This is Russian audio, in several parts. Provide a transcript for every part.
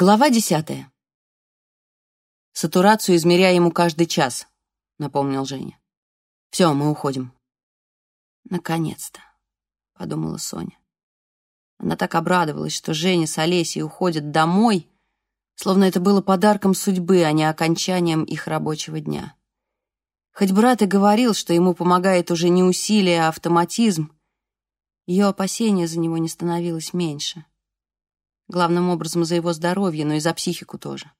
Глава десятая. «Сатурацию измеряем каждый час», — напомнил Женя. «Все, мы уходим». «Наконец-то», — подумала Соня. Она так обрадовалась, что Женя с Олесей уходят домой, словно это было подарком судьбы, а не окончанием их рабочего дня. Хоть брат и говорил, что ему помогает уже не усилие, а автоматизм, ее опасения за него не становилось меньше. Главным образом за его здоровье, но и за психику тоже.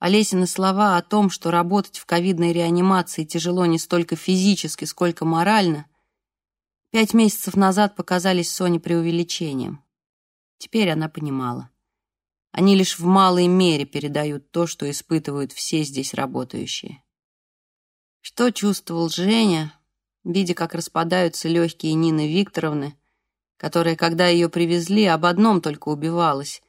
Олесины слова о том, что работать в ковидной реанимации тяжело не столько физически, сколько морально, пять месяцев назад показались Соне преувеличением. Теперь она понимала. Они лишь в малой мере передают то, что испытывают все здесь работающие. Что чувствовал Женя, видя, как распадаются легкие Нины Викторовны, которая, когда ее привезли, об одном только убивалась.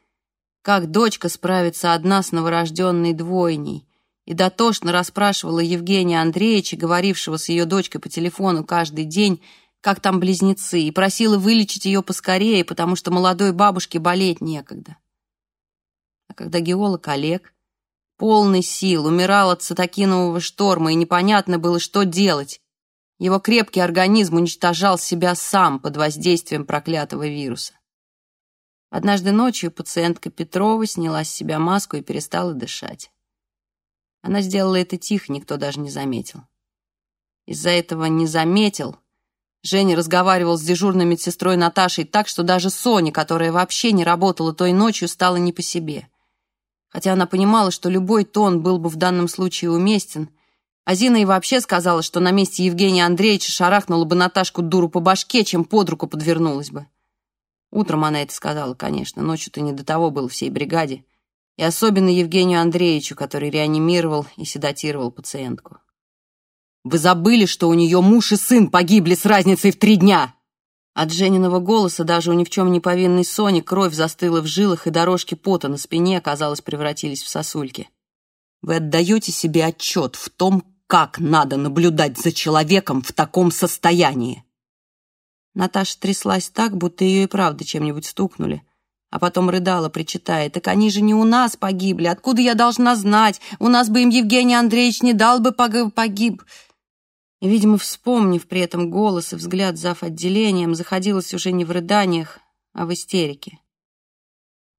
Как дочка справится одна с новорожденной двойней? И дотошно расспрашивала Евгения Андреевича, говорившего с ее дочкой по телефону каждый день, как там близнецы, и просила вылечить ее поскорее, потому что молодой бабушке болеть некогда. А когда геолог Олег, полный сил, умирал от цитокинового шторма, и непонятно было, что делать, его крепкий организм уничтожал себя сам под воздействием проклятого вируса. Однажды ночью пациентка Петрова сняла с себя маску и перестала дышать. Она сделала это тихо, никто даже не заметил. Из-за этого «не заметил» Женя разговаривал с дежурной медсестрой Наташей так, что даже Соня, которая вообще не работала той ночью, стала не по себе. Хотя она понимала, что любой тон был бы в данном случае уместен — а Зина и вообще сказала, что на месте Евгения Андреевича шарахнула бы Наташку дуру по башке, чем под руку подвернулась бы. Утром она это сказала, конечно, ночью-то не до того было всей бригаде. И особенно Евгению Андреевичу, который реанимировал и седатировал пациентку. «Вы забыли, что у нее муж и сын погибли с разницей в три дня!» От Жениного голоса даже у ни в чем не повинной Сони кровь застыла в жилах, и дорожки пота на спине, казалось, превратились в сосульки. «Вы отдаете себе отчет в том, как надо наблюдать за человеком в таком состоянии. Наташа тряслась так, будто ее и правда чем-нибудь стукнули. А потом рыдала, причитая, «Так они же не у нас погибли. Откуда я должна знать? У нас бы им Евгений Андреевич не дал бы погиб». И, видимо, вспомнив при этом голос и взгляд зав. отделением, заходилась уже не в рыданиях, а в истерике.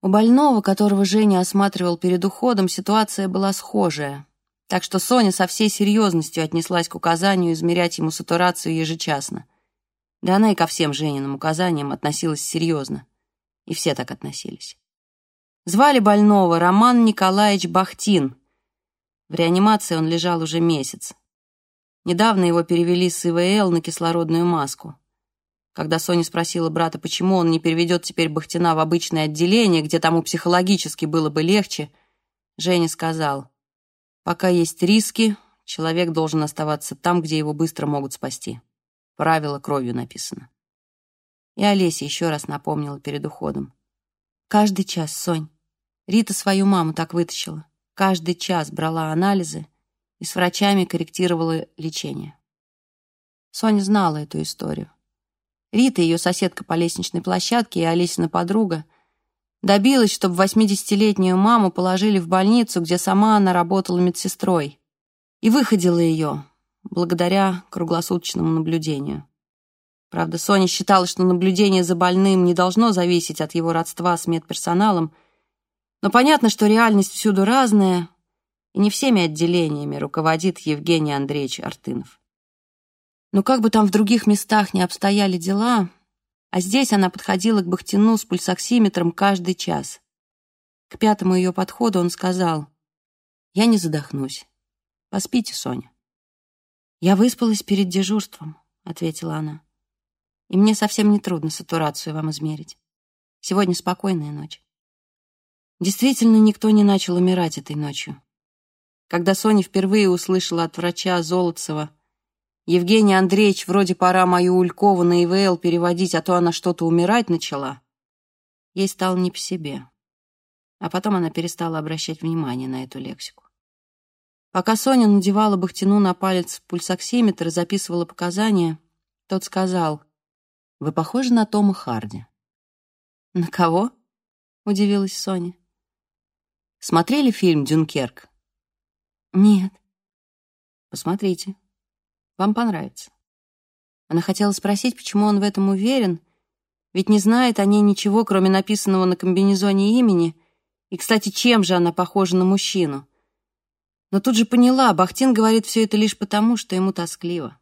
У больного, которого Женя осматривал перед уходом, ситуация была схожая. Так что Соня со всей серьезностью отнеслась к указанию измерять ему сатурацию ежечасно. Да она и ко всем Жениным указаниям относилась серьезно. И все так относились. Звали больного Роман Николаевич Бахтин. В реанимации он лежал уже месяц. Недавно его перевели с ИВЛ на кислородную маску. Когда Соня спросила брата, почему он не переведет теперь Бахтина в обычное отделение, где тому психологически было бы легче, Женя сказал — Пока есть риски, человек должен оставаться там, где его быстро могут спасти. Правило кровью написано. И Олеся еще раз напомнила перед уходом. Каждый час, Сонь. Рита свою маму так вытащила. Каждый час брала анализы и с врачами корректировала лечение. Соня знала эту историю. Рита, ее соседка по лестничной площадке и Олесина подруга, Добилась, чтобы 80-летнюю маму положили в больницу, где сама она работала медсестрой. И выходила ее, благодаря круглосуточному наблюдению. Правда, Соня считала, что наблюдение за больным не должно зависеть от его родства с медперсоналом, но понятно, что реальность всюду разная, и не всеми отделениями руководит Евгений Андреевич Артынов. Но как бы там в других местах не обстояли дела, а здесь она подходила к Бахтину с пульсоксиметром каждый час. К пятому ее подходу он сказал, «Я не задохнусь. Поспите, Соня». «Я выспалась перед дежурством», — ответила она. «И мне совсем не трудно сатурацию вам измерить. Сегодня спокойная ночь». Действительно, никто не начал умирать этой ночью. Когда Соня впервые услышала от врача Золотцева Евгений Андреевич, вроде пора мою Улькову на ИВЛ переводить, а то она что-то умирать начала. Ей стало не по себе. А потом она перестала обращать внимание на эту лексику. Пока Соня надевала Бахтину на палец пульсоксиметр и записывала показания, тот сказал, «Вы похожи на Тома Харди». «На кого?» — удивилась Соня. Смотрели фильм «Дюнкерк»? Нет. Посмотрите. Вам понравится. Она хотела спросить, почему он в этом уверен, ведь не знает о ней ничего, кроме написанного на комбинезоне имени. И, кстати, чем же она похожа на мужчину? Но тут же поняла, Бахтин говорит все это лишь потому, что ему тоскливо.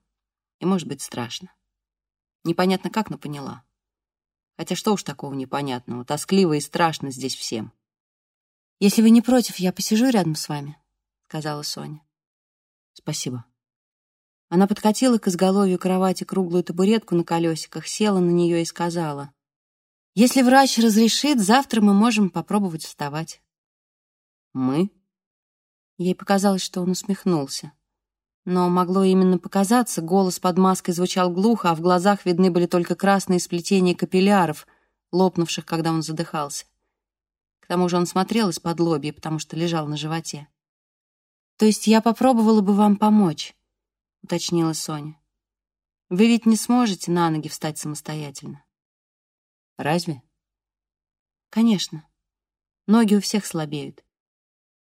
И, может быть, страшно. Непонятно как, но поняла. Хотя что уж такого непонятного, тоскливо и страшно здесь всем. «Если вы не против, я посижу рядом с вами», — сказала Соня. «Спасибо». Она подкатила к изголовью кровати круглую табуретку на колесиках, села на нее и сказала, «Если врач разрешит, завтра мы можем попробовать вставать». «Мы?» Ей показалось, что он усмехнулся. Но могло именно показаться, голос под маской звучал глухо, а в глазах видны были только красные сплетения капилляров, лопнувших, когда он задыхался. К тому же он смотрел из-под лобья, потому что лежал на животе. «То есть я попробовала бы вам помочь?» — уточнила Соня. «Вы ведь не сможете на ноги встать самостоятельно». «Разве?» «Конечно. Ноги у всех слабеют.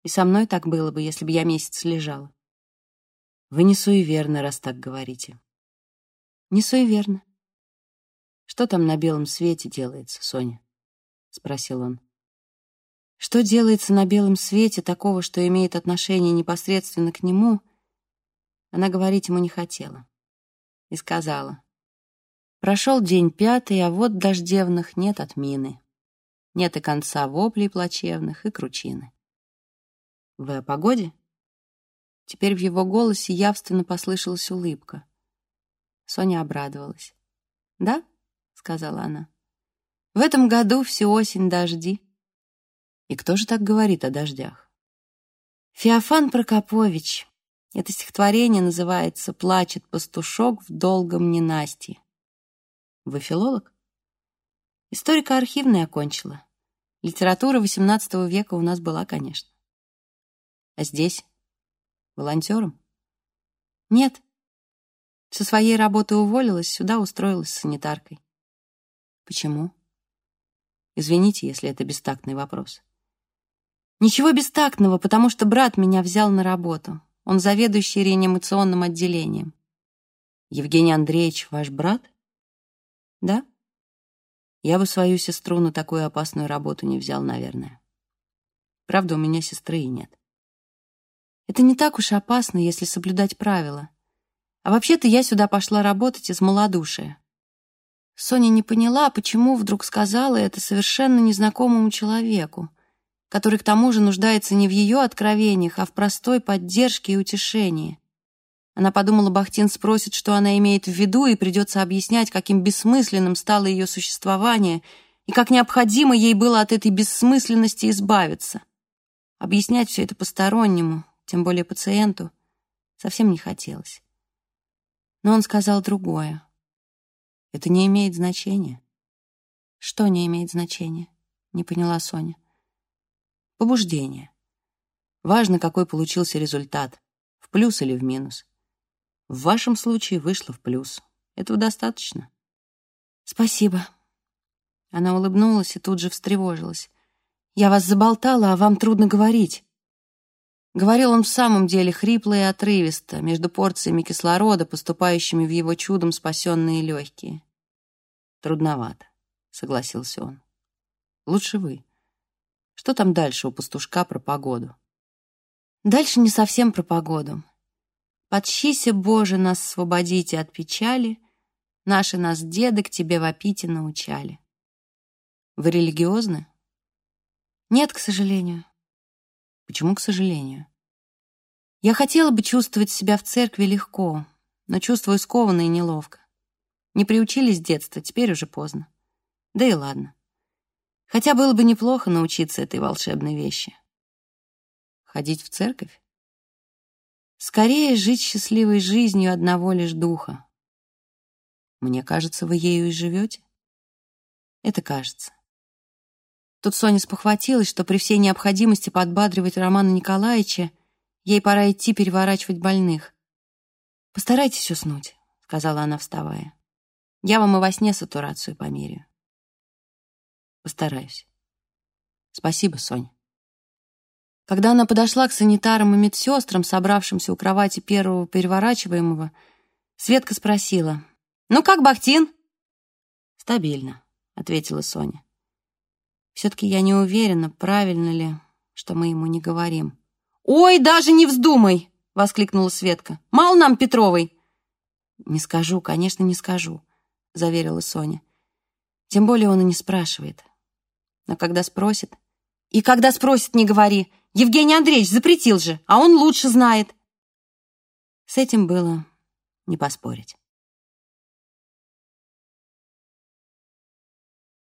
И со мной так было бы, если бы я месяц лежала». «Вы не суеверны, раз так говорите». «Не суеверно». «Что там на белом свете делается, Соня?» — спросил он. Что делается на белом свете такого, что имеет отношение непосредственно к нему — она говорить ему не хотела. И сказала. Прошел день пятый, а вот дождевных нет отмины. Нет и конца воплей плачевных и кручины. Вы о погоде? Теперь в его голосе явственно послышалась улыбка. Соня обрадовалась. «Да?» — сказала она. «В этом году всю осень дожди». «И кто же так говорит о дождях?» «Феофан Прокопович, это стихотворение называется «Плачет пастушок в долгом ненастье». Вы филолог? Историко-архивная окончила. Литература XVIII века у нас была, конечно. А здесь? Волонтером? Нет. Со своей работы уволилась, сюда устроилась санитаркой. Почему? Извините, если это бестактный вопрос. Ничего бестактного, потому что брат меня взял на работу. Он заведующий реанимационным отделением. Евгений Андреевич ваш брат? Да? Я бы свою сестру на такую опасную работу не взял, наверное. Правда, у меня сестры и нет. Это не так уж опасно, если соблюдать правила. А вообще-то я сюда пошла работать из малодушия. Соня не поняла, почему вдруг сказала это совершенно незнакомому человеку который к тому же нуждается не в ее откровениях, а в простой поддержке и утешении. Она подумала, Бахтин спросит, что она имеет в виду, и придется объяснять, каким бессмысленным стало ее существование и как необходимо ей было от этой бессмысленности избавиться. Объяснять все это постороннему, тем более пациенту, совсем не хотелось. Но он сказал другое. Это не имеет значения. Что не имеет значения? Не поняла Соня. Побуждение. Важно, какой получился результат, в плюс или в минус. В вашем случае вышло в плюс. Этого достаточно. Спасибо. Она улыбнулась и тут же встревожилась. Я вас заболтала, а вам трудно говорить. Говорил он в самом деле хрипло и отрывисто, между порциями кислорода, поступающими в его чудом спасенные легкие. «Трудновато», — согласился он. «Лучше вы. Что там дальше у пастушка про погоду? Дальше не совсем про погоду. Подщися, Боже, нас освободите от печали, наши нас деды к тебе вопите научали. Вы религиозны? Нет, к сожалению. Почему к сожалению? Я хотела бы чувствовать себя в церкви легко, но чувствую скованно и неловко. Не приучились с детства, теперь уже поздно. Да и ладно. Хотя было бы неплохо научиться этой волшебной вещи. Ходить в церковь? Скорее жить счастливой жизнью одного лишь духа. Мне кажется, вы ею и живете. Это кажется. Тут Соня спохватилась, что при всей необходимости подбадривать Романа Николаевича ей пора идти переворачивать больных. «Постарайтесь уснуть», — сказала она, вставая. «Я вам и во сне сатурацию померяю». Постараюсь. Спасибо, Соня. Когда она подошла к санитарам и медсестрам, собравшимся у кровати первого переворачиваемого, Светка спросила, «Ну как, Бахтин?» «Стабильно», — ответила Соня. «Все-таки я не уверена, правильно ли, что мы ему не говорим». «Ой, даже не вздумай!» — воскликнула Светка. «Мало нам Петровой!» «Не скажу, конечно, не скажу», — заверила Соня. «Тем более он и не спрашивает. Но когда спросит...» «И когда спросит, не говори. Евгений Андреевич запретил же, а он лучше знает». С этим было не поспорить.